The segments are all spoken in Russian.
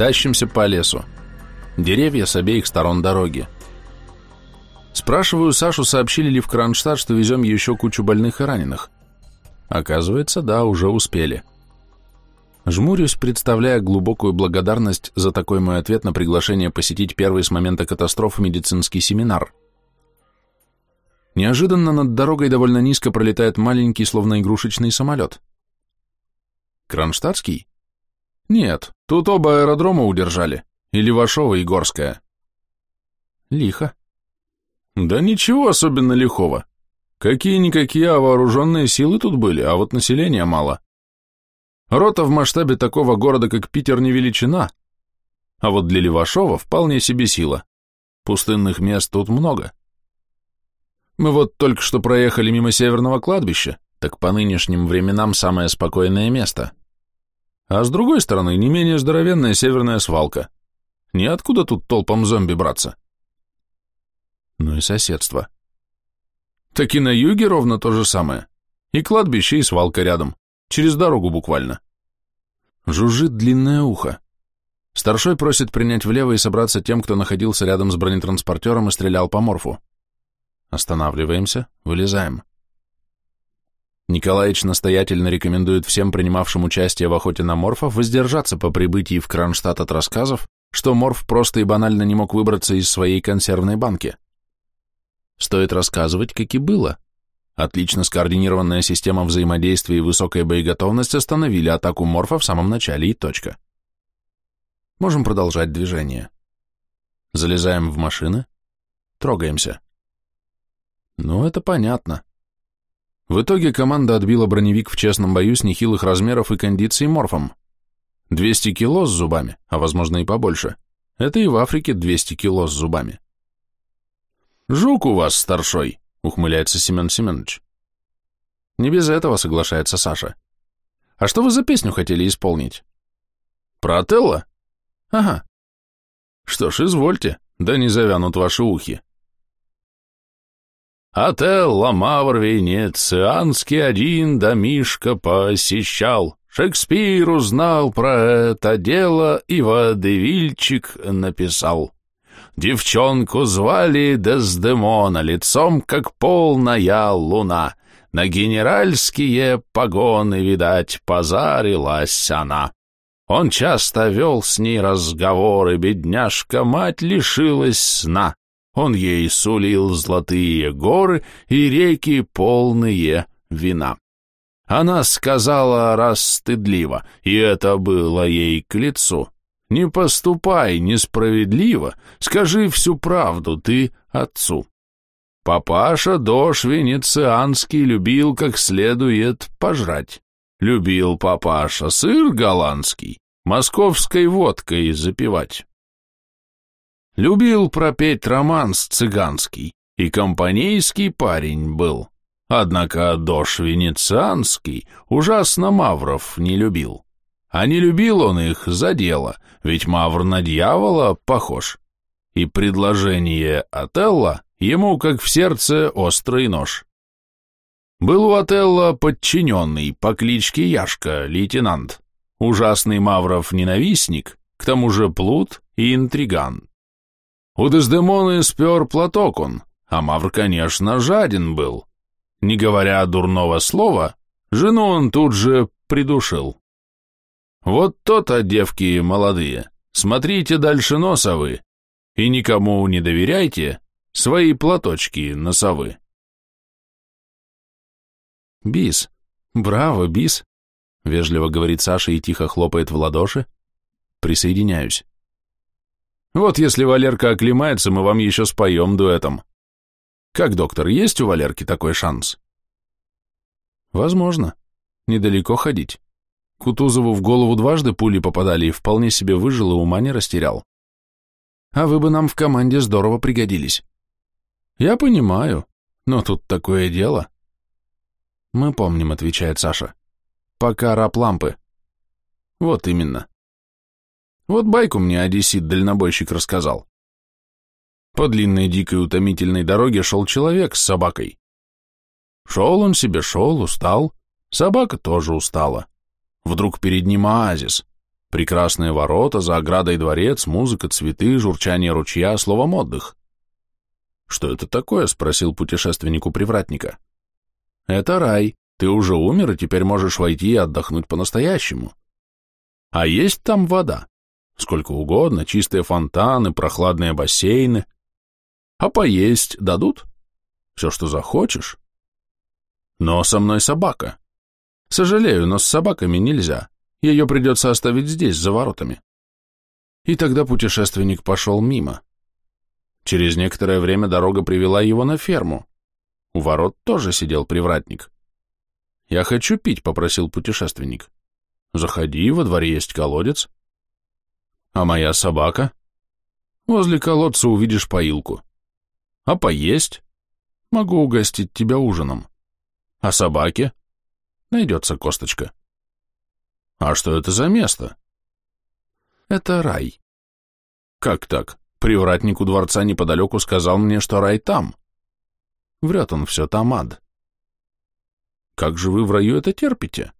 Тащимся по лесу. Деревья с обеих сторон дороги. Спрашиваю Сашу, сообщили ли в Кронштадт, что везем еще кучу больных и раненых. Оказывается, да, уже успели. Жмурюсь, представляя глубокую благодарность за такой мой ответ на приглашение посетить первый с момента катастрофы медицинский семинар. Неожиданно над дорогой довольно низко пролетает маленький, словно игрушечный самолет. Кронштадтский? Нет, тут оба аэродрома удержали. И Левашова, и Горская. Лихо. Да ничего особенно лихого. Какие-никакие, а вооруженные силы тут были, а вот населения мало. Рота в масштабе такого города, как Питер, не величина. А вот для Левашова вполне себе сила. Пустынных мест тут много. Мы вот только что проехали мимо северного кладбища, так по нынешним временам самое спокойное место. А с другой стороны, не менее здоровенная северная свалка. Ниоткуда тут толпам зомби браться. Ну и соседство. Так и на юге ровно то же самое. И кладбище, и свалка рядом. Через дорогу буквально. Жужжит длинное ухо. Старшой просит принять влево и собраться тем, кто находился рядом с бронетранспортером и стрелял по морфу. Останавливаемся, вылезаем. Николаевич настоятельно рекомендует всем принимавшим участие в охоте на морфов воздержаться по прибытии в Кронштадт от рассказов, что морф просто и банально не мог выбраться из своей консервной банки. Стоит рассказывать, как и было. Отлично скоординированная система взаимодействия и высокая боеготовность остановили атаку морфа в самом начале и точка. Можем продолжать движение. Залезаем в машины, трогаемся. Ну, это понятно. В итоге команда отбила броневик в честном бою с нехилых размеров и кондиций морфом. 200 кило с зубами, а возможно и побольше. Это и в Африке 200 кило с зубами. «Жук у вас, старшой!» — ухмыляется Семен Семенович. Не без этого соглашается Саша. А что вы за песню хотели исполнить? Про Отелло? Ага. Что ж, извольте, да не завянут ваши ухи. Отелло, Мавр, Венецианский один домишко посещал. Шекспир узнал про это дело и водевильчик написал. Девчонку звали Дездемона, лицом как полная луна. На генеральские погоны, видать, позарилась она. Он часто вел с ней разговоры, бедняжка-мать лишилась сна. Он ей сулил золотые горы и реки полные вина. Она сказала раз стыдливо, и это было ей к лицу. Не поступай несправедливо, скажи всю правду ты отцу. Папаша дождь венецианский любил как следует пожрать. Любил папаша сыр голландский, московской водкой запивать. Любил пропеть романс цыганский, и компанейский парень был. Однако дождь венецианский ужасно мавров не любил. А не любил он их за дело, ведь Мавр на дьявола похож. И предложение Отелла ему как в сердце острый нож. Был у Отелла подчиненный по кличке Яшка, лейтенант, ужасный Мавров ненавистник, к тому же плут и интриган. У Дездемоны спер платок он, а Мавр, конечно, жаден был. Не говоря дурного слова, жену он тут же придушил. Вот то-то, девки молодые, смотрите дальше носа вы, и никому не доверяйте свои платочки носовы. Бис, браво, бис, вежливо говорит Саша и тихо хлопает в ладоши. Присоединяюсь. Вот если Валерка оклемается, мы вам еще споем дуэтом. Как, доктор, есть у Валерки такой шанс? Возможно. Недалеко ходить. Кутузову в голову дважды пули попадали и вполне себе выжил и ума не растерял. А вы бы нам в команде здорово пригодились. Я понимаю, но тут такое дело. Мы помним, отвечает Саша. Пока раб лампы. Вот именно. Вот байку мне одессит-дальнобойщик рассказал. По длинной дикой утомительной дороге шел человек с собакой. Шел он себе, шел, устал. Собака тоже устала. Вдруг перед ним оазис. Прекрасные ворота, за оградой дворец, музыка, цветы, журчание ручья, словом отдых. «Что это такое?» — спросил путешественник у привратника. «Это рай. Ты уже умер, и теперь можешь войти и отдохнуть по-настоящему. А есть там вода. Сколько угодно, чистые фонтаны, прохладные бассейны. А поесть дадут? Все, что захочешь. Но со мной собака. Сожалею, но с собаками нельзя. Ее придется оставить здесь, за воротами. И тогда путешественник пошел мимо. Через некоторое время дорога привела его на ферму. У ворот тоже сидел привратник. «Я хочу пить», — попросил путешественник. «Заходи, во дворе есть колодец». «А моя собака?» «Возле колодца увидишь поилку». «А поесть?» «Могу угостить тебя ужином». «А собаке?» «Найдется косточка». «А что это за место?» «Это рай». «Как так? Привратник у дворца неподалеку сказал мне, что рай там». Врет он все, там ад. «Как же вы в раю это терпите?»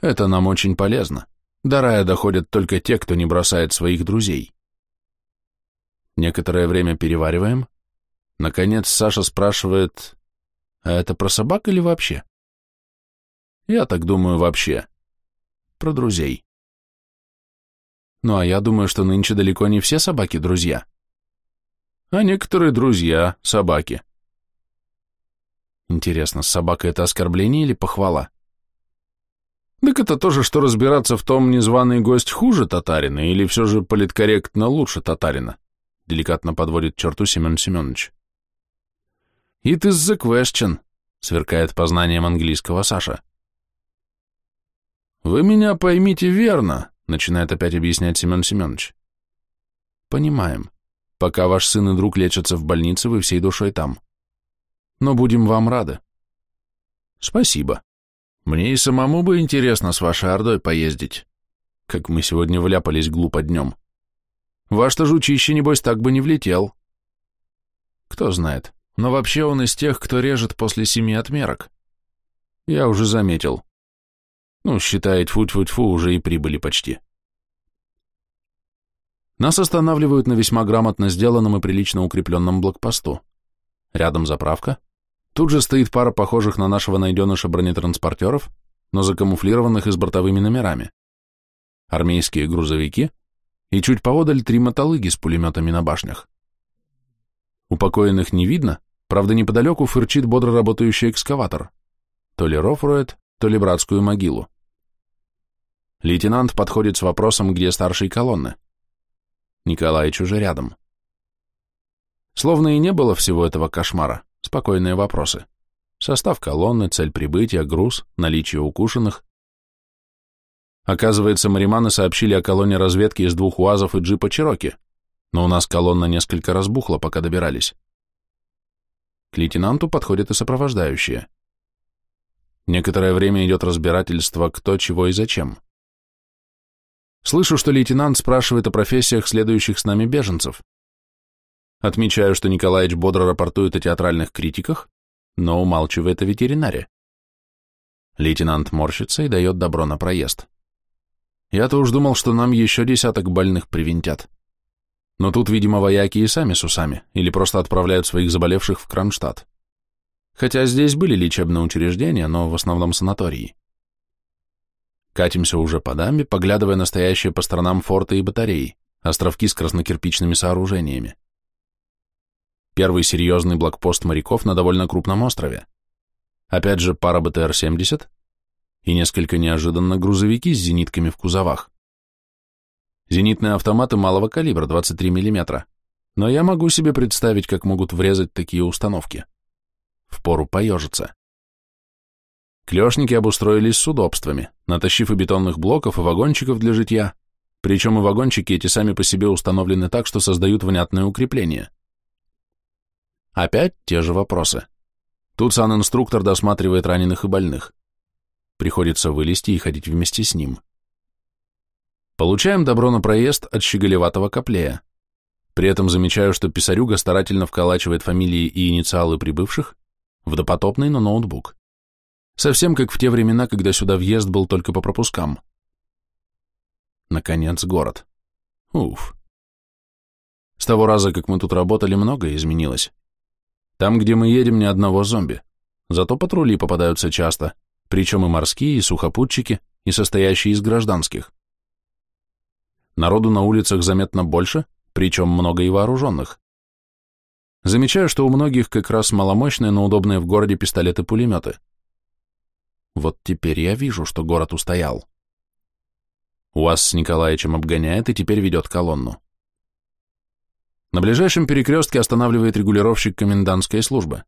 «Это нам очень полезно. До рая доходят только те, кто не бросает своих друзей». Некоторое время перевариваем. Наконец Саша спрашивает, «А это про собак или вообще?» «Я так думаю вообще про друзей. Ну а я думаю, что нынче далеко не все собаки друзья. А некоторые друзья — собаки. Интересно, собака — это оскорбление или похвала? Так это тоже, что разбираться в том, незваный гость хуже татарина или все же политкорректно лучше татарина, деликатно подводит черту Семен Семенович. «It is the question», — сверкает познанием английского Саша. «Вы меня поймите верно», — начинает опять объяснять Семен Семенович. «Понимаем. Пока ваш сын и друг лечатся в больнице, вы всей душой там. Но будем вам рады». «Спасибо. Мне и самому бы интересно с вашей ордой поездить. Как мы сегодня вляпались глупо днем. Ваш-то жучище, небось, так бы не влетел». «Кто знает. Но вообще он из тех, кто режет после семи отмерок». «Я уже заметил. Ну, считай, тьфу-тьфу-тьфу, уже и прибыли почти. Нас останавливают на весьма грамотно сделанном и прилично укрепленном блокпосту. Рядом заправка. Тут же стоит пара похожих на нашего найденыша бронетранспортеров, но закамуфлированных и с бортовыми номерами. Армейские грузовики и чуть поодаль три мотолыги с пулеметами на башнях. Упокоенных не видно, правда неподалеку фырчит бодро работающий экскаватор. То ли ров роет, то ли братскую могилу. Лейтенант подходит с вопросом, где старший колонны. Николаич уже рядом. Словно и не было всего этого кошмара, спокойные вопросы. Состав колонны, цель прибытия, груз, наличие укушенных. Оказывается, мариманы сообщили о колонне разведки из двух УАЗов и джипа Чироки, но у нас колонна несколько разбухла, пока добирались. К лейтенанту подходят и сопровождающие. Некоторое время идет разбирательство, кто, чего и зачем. Слышу, что лейтенант спрашивает о профессиях следующих с нами беженцев. Отмечаю, что Николаевич бодро рапортует о театральных критиках, но умалчивает о ветеринаре. Лейтенант морщится и дает добро на проезд. Я-то уж думал, что нам еще десяток больных привинтят. Но тут, видимо, вояки и сами с усами, или просто отправляют своих заболевших в Кронштадт. Хотя здесь были лечебные учреждения, но в основном санатории. Катимся уже по дамбе, поглядывая на стоящие по сторонам форты и батареи, островки с краснокирпичными сооружениями. Первый серьезный блокпост моряков на довольно крупном острове. Опять же пара БТР-70 и несколько неожиданно грузовики с зенитками в кузовах. Зенитные автоматы малого калибра, 23 мм, но я могу себе представить, как могут врезать такие установки. Впору поежиться. Клешники обустроились с удобствами, натащив и бетонных блоков, и вагончиков для житья, причем и вагончики эти сами по себе установлены так, что создают внятное укрепление. Опять те же вопросы. Тут санинструктор досматривает раненых и больных. Приходится вылезти и ходить вместе с ним. Получаем добро на проезд от щеголеватого коплея. При этом замечаю, что писарюга старательно вколачивает фамилии и инициалы прибывших в допотопный, но ноутбук. Совсем как в те времена, когда сюда въезд был только по пропускам. Наконец, город. Уф. С того раза, как мы тут работали, многое изменилось. Там, где мы едем, ни одного зомби. Зато патрули попадаются часто, причем и морские, и сухопутчики, и состоящие из гражданских. Народу на улицах заметно больше, причем много и вооруженных. Замечаю, что у многих как раз маломощные, но удобные в городе пистолеты-пулеметы. Вот теперь я вижу, что город устоял. УАЗ с Николаевичем обгоняет и теперь ведет колонну. На ближайшем перекрестке останавливает регулировщик комендантской службы.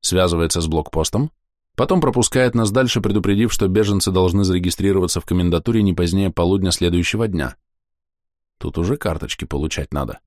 Связывается с блокпостом, потом пропускает нас дальше, предупредив, что беженцы должны зарегистрироваться в комендатуре не позднее полудня следующего дня. Тут уже карточки получать надо.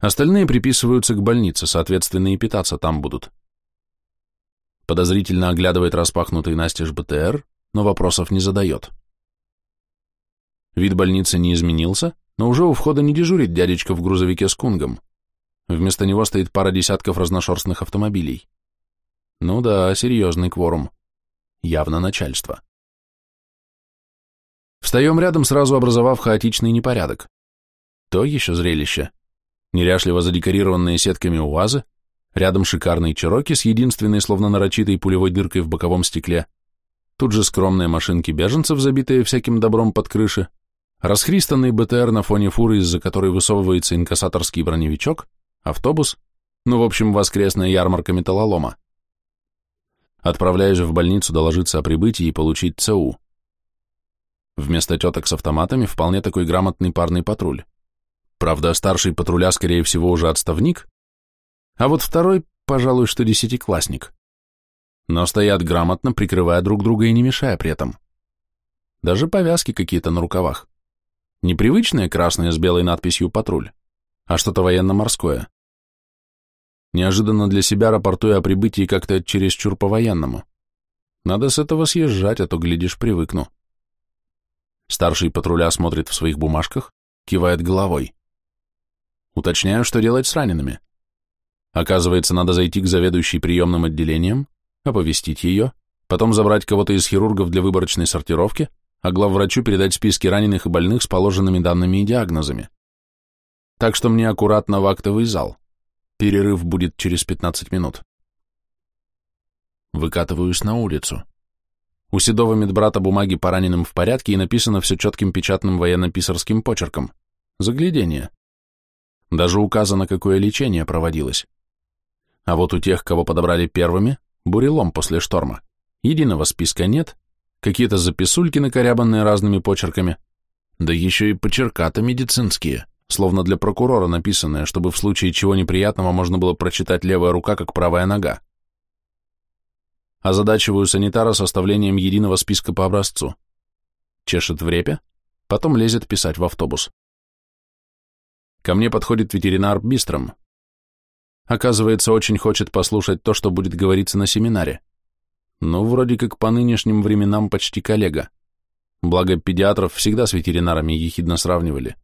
Остальные приписываются к больнице, соответственно, и питаться там будут. Подозрительно оглядывает распахнутый настежь БТР, но вопросов не задает. Вид больницы не изменился, но уже у входа не дежурит дядечка в грузовике с кунгом. Вместо него стоит пара десятков разношерстных автомобилей. Ну да, серьезный кворум. Явно начальство. Встаем рядом, сразу образовав хаотичный непорядок. То еще зрелище. Неряшливо задекорированные сетками УАЗы, рядом шикарный Чироки с единственной, словно нарочитой пулевой дыркой в боковом стекле, тут же скромные машинки беженцев, забитые всяким добром под крыши, Расхристанный БТР на фоне фуры, из-за которой высовывается инкассаторский броневичок, автобус, ну, в общем, воскресная ярмарка металлолома. Отправляюсь в больницу доложиться о прибытии и получить ЦУ. Вместо теток с автоматами вполне такой грамотный парный патруль. Правда, старший патруля, скорее всего, уже отставник, а вот второй, пожалуй, что десятиклассник. Но стоят грамотно, прикрывая друг друга и не мешая при этом. Даже повязки какие-то на рукавах. Непривычное красное с белой надписью «Патруль», а что-то военно-морское. Неожиданно для себя рапортую о прибытии как-то чересчур по-военному. Надо с этого съезжать, а то, глядишь, привыкну. Старший патруля смотрит в своих бумажках, кивает головой. Уточняю, что делать с ранеными. Оказывается, надо зайти к заведующей приемным отделением, оповестить ее, потом забрать кого-то из хирургов для выборочной сортировки, а главврачу передать списки раненых и больных с положенными данными и диагнозами. Так что мне аккуратно в актовый зал. Перерыв будет через 15 минут. Выкатываюсь на улицу. У седого медбрата бумаги по раненым в порядке и написано все четким печатным военно-писарским почерком. Заглядение. Даже указано, какое лечение проводилось. А вот у тех, кого подобрали первыми, бурелом после шторма. Единого списка нет, какие-то записульки, накорябанные разными почерками, да еще и почерка-то медицинские, словно для прокурора написанные, чтобы в случае чего неприятного можно было прочитать левая рука, как правая нога. Озадачиваю санитара составлением единого списка по образцу. Чешет в репе, потом лезет писать в автобус. Ко мне подходит ветеринар Бистром. Оказывается, очень хочет послушать то, что будет говориться на семинаре но вроде как по нынешним временам почти коллега. Благо педиатров всегда с ветеринарами ехидно сравнивали.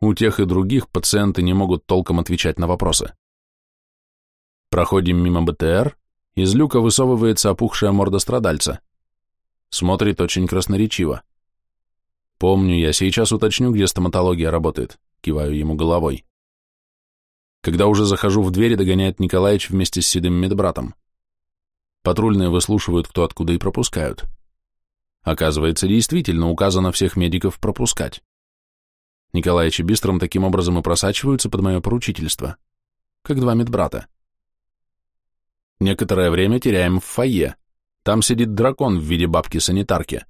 У тех и других пациенты не могут толком отвечать на вопросы. Проходим мимо БТР, из люка высовывается опухшая морда страдальца. Смотрит очень красноречиво. Помню я, сейчас уточню, где стоматология работает, киваю ему головой. Когда уже захожу в дверь, догоняет Николаевич вместе с седым медбратом. Патрульные выслушивают кто откуда и пропускают. Оказывается, действительно указано всех медиков пропускать. Николаевич и Бистром таким образом и просачиваются под мое поручительство, как два медбрата. Некоторое время теряем в фойе. Там сидит дракон в виде бабки-санитарки.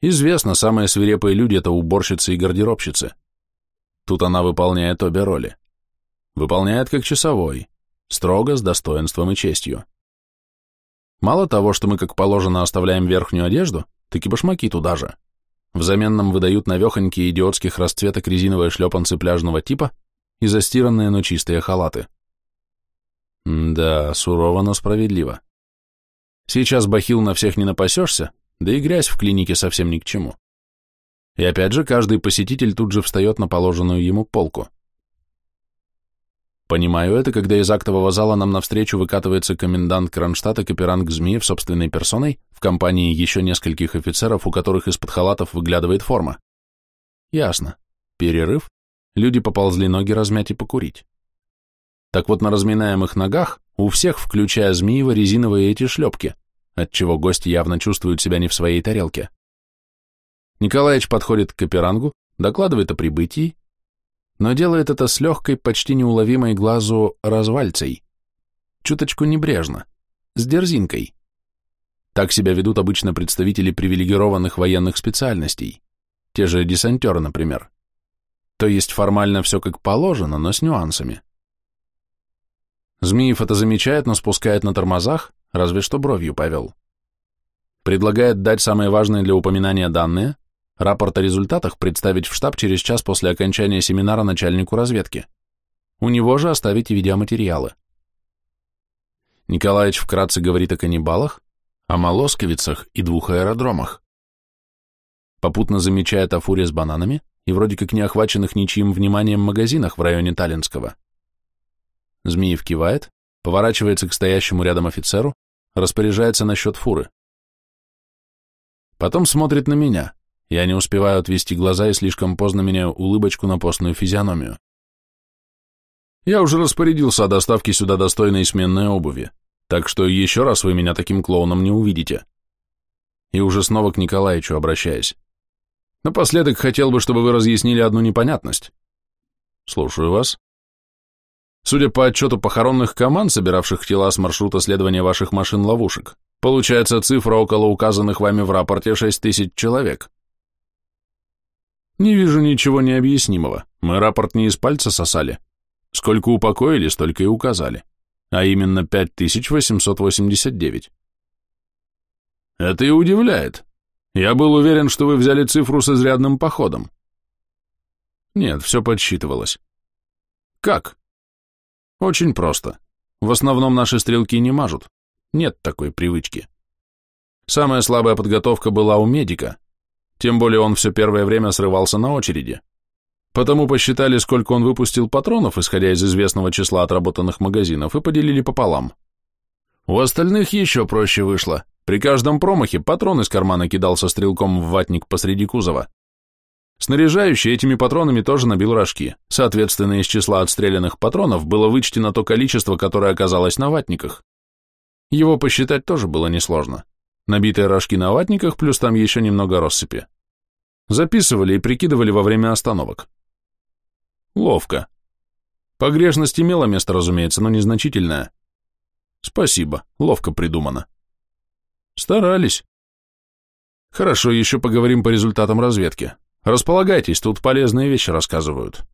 Известно, самые свирепые люди — это уборщицы и гардеробщицы. Тут она выполняет обе роли. Выполняет как часовой, строго, с достоинством и честью. Мало того, что мы, как положено, оставляем верхнюю одежду, так и башмаки туда же. Взамен нам выдают навехонькие идиотских расцветок резиновые шлепанцы пляжного типа и застиранные, но чистые халаты. да, сурово, но справедливо. Сейчас бахил на всех не напасешься, да и грязь в клинике совсем ни к чему. И опять же, каждый посетитель тут же встает на положенную ему полку. Понимаю это, когда из актового зала нам навстречу выкатывается комендант Кронштадта Каперанг Змеев собственной персоной в компании еще нескольких офицеров, у которых из-под халатов выглядывает форма. Ясно. Перерыв. Люди поползли ноги размять и покурить. Так вот, на разминаемых ногах у всех, включая Змеева, резиновые эти шлепки, отчего гости явно чувствуют себя не в своей тарелке. Николаевич подходит к Каперангу, докладывает о прибытии, но делает это с легкой, почти неуловимой глазу развальцей. Чуточку небрежно, с дерзинкой. Так себя ведут обычно представители привилегированных военных специальностей, те же десантеры, например. То есть формально все как положено, но с нюансами. Змеев это замечает, но спускает на тормозах, разве что бровью повел. Предлагает дать самые важные для упоминания данные, рапорт о результатах представить в штаб через час после окончания семинара начальнику разведки. У него же оставить видеоматериалы. Николаевич вкратце говорит о каннибалах, о молосковицах и двух аэродромах. Попутно замечает о фуре с бананами и вроде как не охваченных ничьим вниманием магазинах в районе Таллинского. Змеев кивает, поворачивается к стоящему рядом офицеру, распоряжается насчет фуры. Потом смотрит на меня. Я не успеваю отвести глаза и слишком поздно меняю улыбочку на постную физиономию. Я уже распорядился о доставке сюда достойной сменной обуви, так что еще раз вы меня таким клоуном не увидите. И уже снова к Николаевичу обращаясь. Напоследок хотел бы, чтобы вы разъяснили одну непонятность. Слушаю вас. Судя по отчету похоронных команд, собиравших тела с маршрута следования ваших машин-ловушек, получается цифра около указанных вами в рапорте 6 тысяч человек. Не вижу ничего необъяснимого. Мы рапорт не из пальца сосали. Сколько упокоили, столько и указали. А именно 5889. Это и удивляет. Я был уверен, что вы взяли цифру с изрядным походом. Нет, все подсчитывалось. Как? Очень просто. В основном наши стрелки не мажут. Нет такой привычки. Самая слабая подготовка была у медика, тем более он все первое время срывался на очереди. Потому посчитали, сколько он выпустил патронов, исходя из известного числа отработанных магазинов, и поделили пополам. У остальных еще проще вышло. При каждом промахе патрон из кармана кидался стрелком в ватник посреди кузова. Снаряжающий этими патронами тоже набил рожки. Соответственно, из числа отстрелянных патронов было вычтено то количество, которое оказалось на ватниках. Его посчитать тоже было несложно. Набитые рожки на ватниках, плюс там еще немного россыпи. Записывали и прикидывали во время остановок. Ловко. Погрешность имела место, разумеется, но незначительная. Спасибо, ловко придумано. Старались. Хорошо, еще поговорим по результатам разведки. Располагайтесь, тут полезные вещи рассказывают.